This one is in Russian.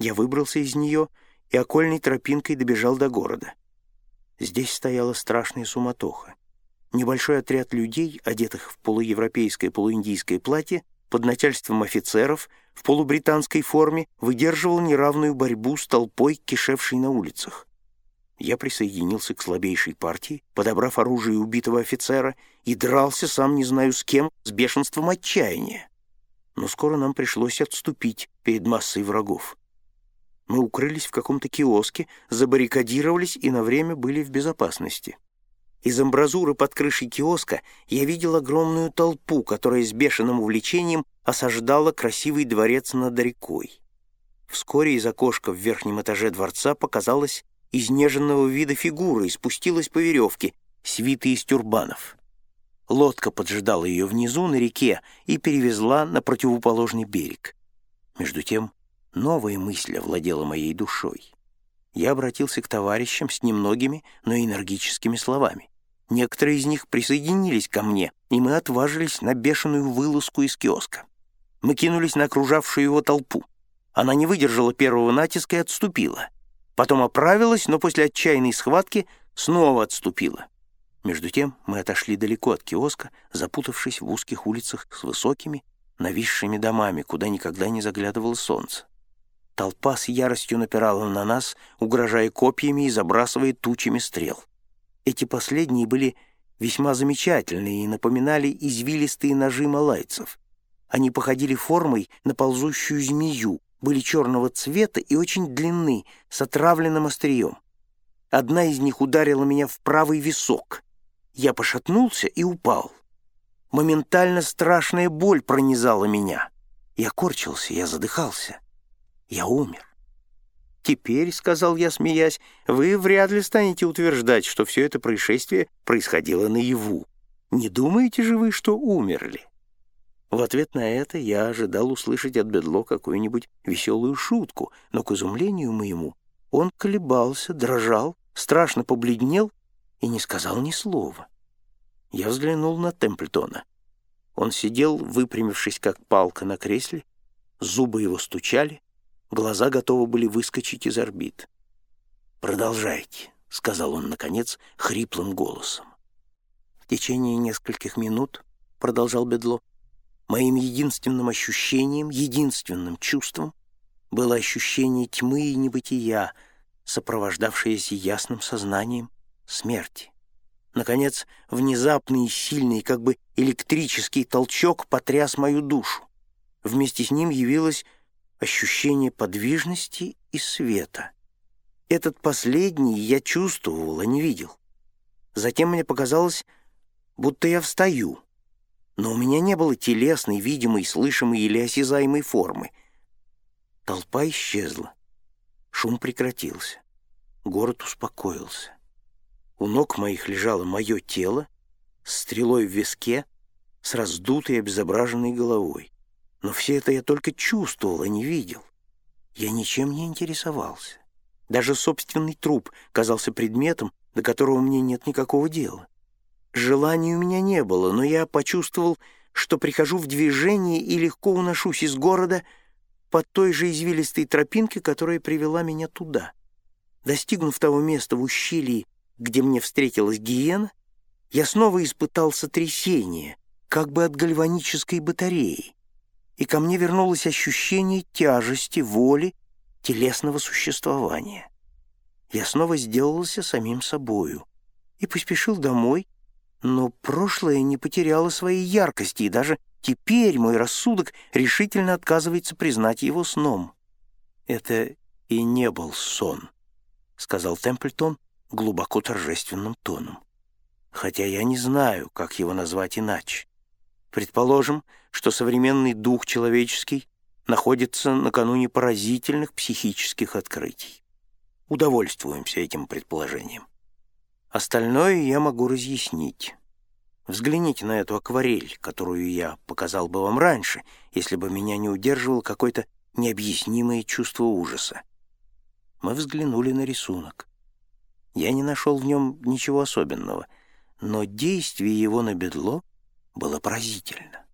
Я выбрался из нее и окольной тропинкой добежал до города. Здесь стояла страшная суматоха. Небольшой отряд людей, одетых в полуевропейское полуиндийское платье, под начальством офицеров, в полубританской форме, выдерживал неравную борьбу с толпой, кишевшей на улицах. Я присоединился к слабейшей партии, подобрав оружие убитого офицера, и дрался, сам не знаю с кем, с бешенством отчаяния. Но скоро нам пришлось отступить перед массой врагов. Мы укрылись в каком-то киоске, забаррикадировались и на время были в безопасности. Из амбразуры под крышей киоска я видел огромную толпу, которая с бешеным увлечением осаждала красивый дворец над рекой. Вскоре из окошка в верхнем этаже дворца показалась изнеженного вида фигура и спустилась по веревке, свитой из тюрбанов. Лодка поджидала ее внизу на реке и перевезла на противоположный берег. Между тем Новая мысль овладела моей душой. Я обратился к товарищам с немногими, но энергическими словами. Некоторые из них присоединились ко мне, и мы отважились на бешеную вылазку из киоска. Мы кинулись на окружавшую его толпу. Она не выдержала первого натиска и отступила. Потом оправилась, но после отчаянной схватки снова отступила. Между тем мы отошли далеко от киоска, запутавшись в узких улицах с высокими, нависшими домами, куда никогда не заглядывало солнце. Толпа с яростью напирала на нас, угрожая копьями и забрасывая тучами стрел. Эти последние были весьма замечательные и напоминали извилистые ножи малайцев. Они походили формой на ползущую змею, были черного цвета и очень длинны, с отравленным острием. Одна из них ударила меня в правый висок. Я пошатнулся и упал. Моментально страшная боль пронизала меня. Я корчился, я задыхался. Я умер. «Теперь, — сказал я, смеясь, — вы вряд ли станете утверждать, что все это происшествие происходило наяву. Не думаете же вы, что умерли?» В ответ на это я ожидал услышать от Бедло какую-нибудь веселую шутку, но, к изумлению моему, он колебался, дрожал, страшно побледнел и не сказал ни слова. Я взглянул на Темплтона. Он сидел, выпрямившись как палка на кресле, зубы его стучали, Глаза готовы были выскочить из орбит. «Продолжайте», — сказал он, наконец, хриплым голосом. «В течение нескольких минут», — продолжал Бедло, «моим единственным ощущением, единственным чувством было ощущение тьмы и небытия, сопровождавшееся ясным сознанием смерти. Наконец, внезапный и сильный, как бы электрический толчок потряс мою душу. Вместе с ним явилась ощущение подвижности и света. Этот последний я чувствовал, а не видел. Затем мне показалось, будто я встаю, но у меня не было телесной, видимой, слышимой или осязаемой формы. Толпа исчезла. Шум прекратился. Город успокоился. У ног моих лежало мое тело, с стрелой в виске, с раздутой обезображенной головой. Но все это я только чувствовал, а не видел. Я ничем не интересовался. Даже собственный труп казался предметом, до которого мне нет никакого дела. Желаний у меня не было, но я почувствовал, что прихожу в движение и легко уношусь из города по той же извилистой тропинке, которая привела меня туда. Достигнув того места в ущелье, где мне встретилась гиена, я снова испытал сотрясение, как бы от гальванической батареи и ко мне вернулось ощущение тяжести, воли, телесного существования. Я снова сделался самим собою и поспешил домой, но прошлое не потеряло своей яркости, и даже теперь мой рассудок решительно отказывается признать его сном. «Это и не был сон», — сказал Темплтон глубоко торжественным тоном. «Хотя я не знаю, как его назвать иначе. Предположим, что современный дух человеческий находится накануне поразительных психических открытий. Удовольствуемся этим предположением. Остальное я могу разъяснить. Взгляните на эту акварель, которую я показал бы вам раньше, если бы меня не удерживало какое-то необъяснимое чувство ужаса. Мы взглянули на рисунок. Я не нашел в нем ничего особенного, но действие его на бедло было поразительно.